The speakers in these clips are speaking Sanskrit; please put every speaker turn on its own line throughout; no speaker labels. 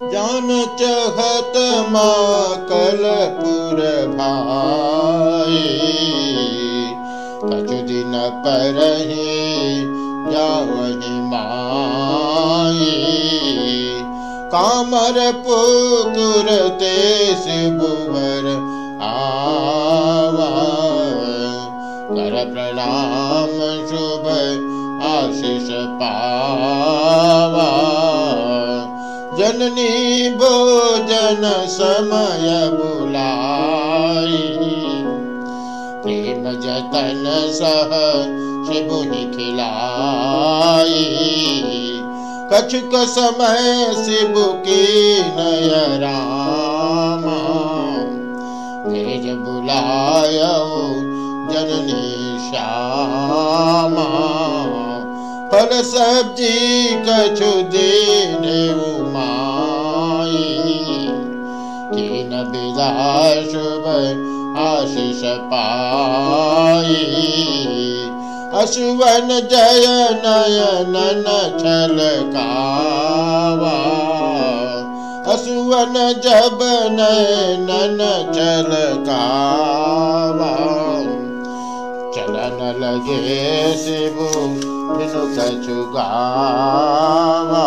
जान चहत मा कलपुर भाई। कछु दिन पर जावहि माई। कामर पुकुर तेस बुवर आवा कर प्रणाम शुभ आशीष पावा जननी भोजन समय बुलाई। प्रेम जतन सह शिवुनि खिलाई। कछुक समय शिव की नय रामा। तेज बुलाय जननी श्यामा। फल सब्ज़ी कछु देने शुभ आशीष पाई अशुवन जय नयन छल कावा असुवन जब नयन छल कावा। चलन लगे शिवु बिनु कछु गावा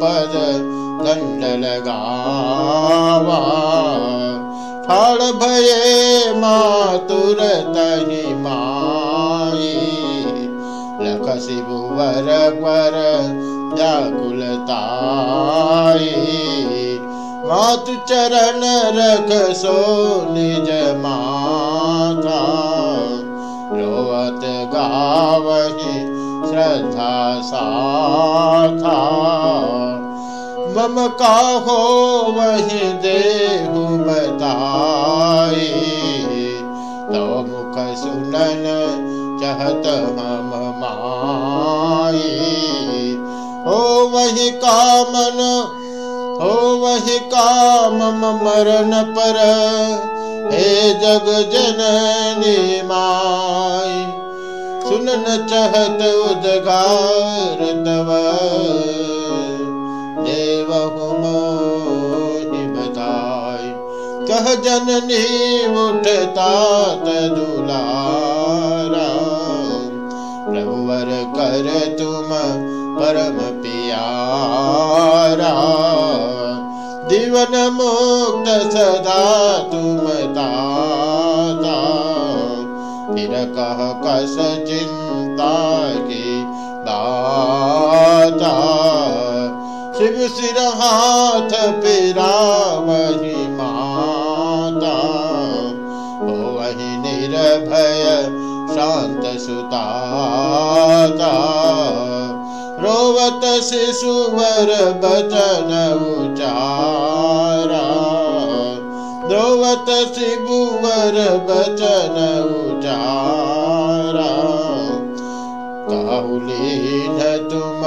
पद दंड लगावा मातुर तही माई। लख शिव वर पर व्याकुलताई मातु चरण रख सो निज माता रोवत गावहि श्रद्धा साथा। मम का हो वही देहु बताई तो मुख सुनन चहत हम माई हो वही कामन, हो वही काम मरण पर। हे जग जननी माय सुनन चहत उदगार तव। देव बताय कह जननी उठता प्रभुवर कर तुम परम पियारा सदा तुम दाता। फिर कह कस चिंता की दाता शिव सिर हाथ पिरा वही माता वही निर्भय शांत सुताता रोवत शिशुवर बचन उचारा। रोवत शिबुवर बचन उचारा। काहुलीन तुम,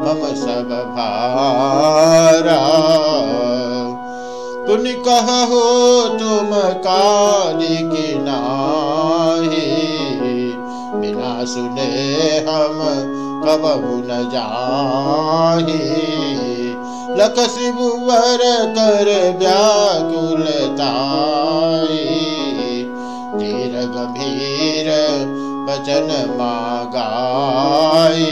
मम सब भारा। तुन कह हो तुम काली की नाही, बिना सुने हम कबहु न जाही लख शिवुवर कर व्याकुलताई धीर गंभीर बचन मागाई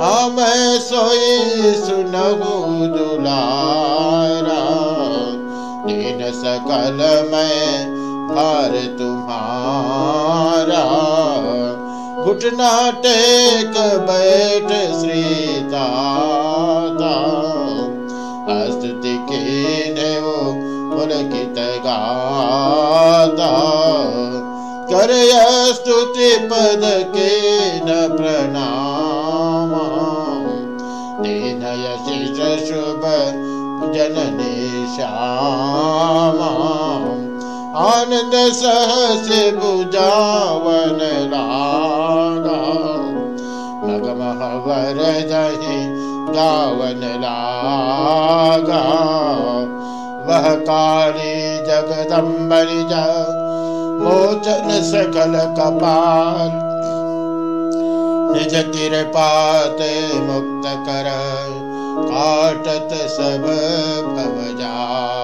हाँ मैं सोई सुनहु दुलारा। दिन सकल मैं भार तुम्हारा टेक बैठ श्रीता स्तुति के गाता स्तुति पद के न प्रणाम। दीनयसि शुभ जननी श्याम आनंद सहस बुझावन लागा मगमह वर दही गावन लागा। वह काली जगदम्बरी जा, मोचन सकल कपाल। निज पात मुक्त कर, काटत सब भव जा।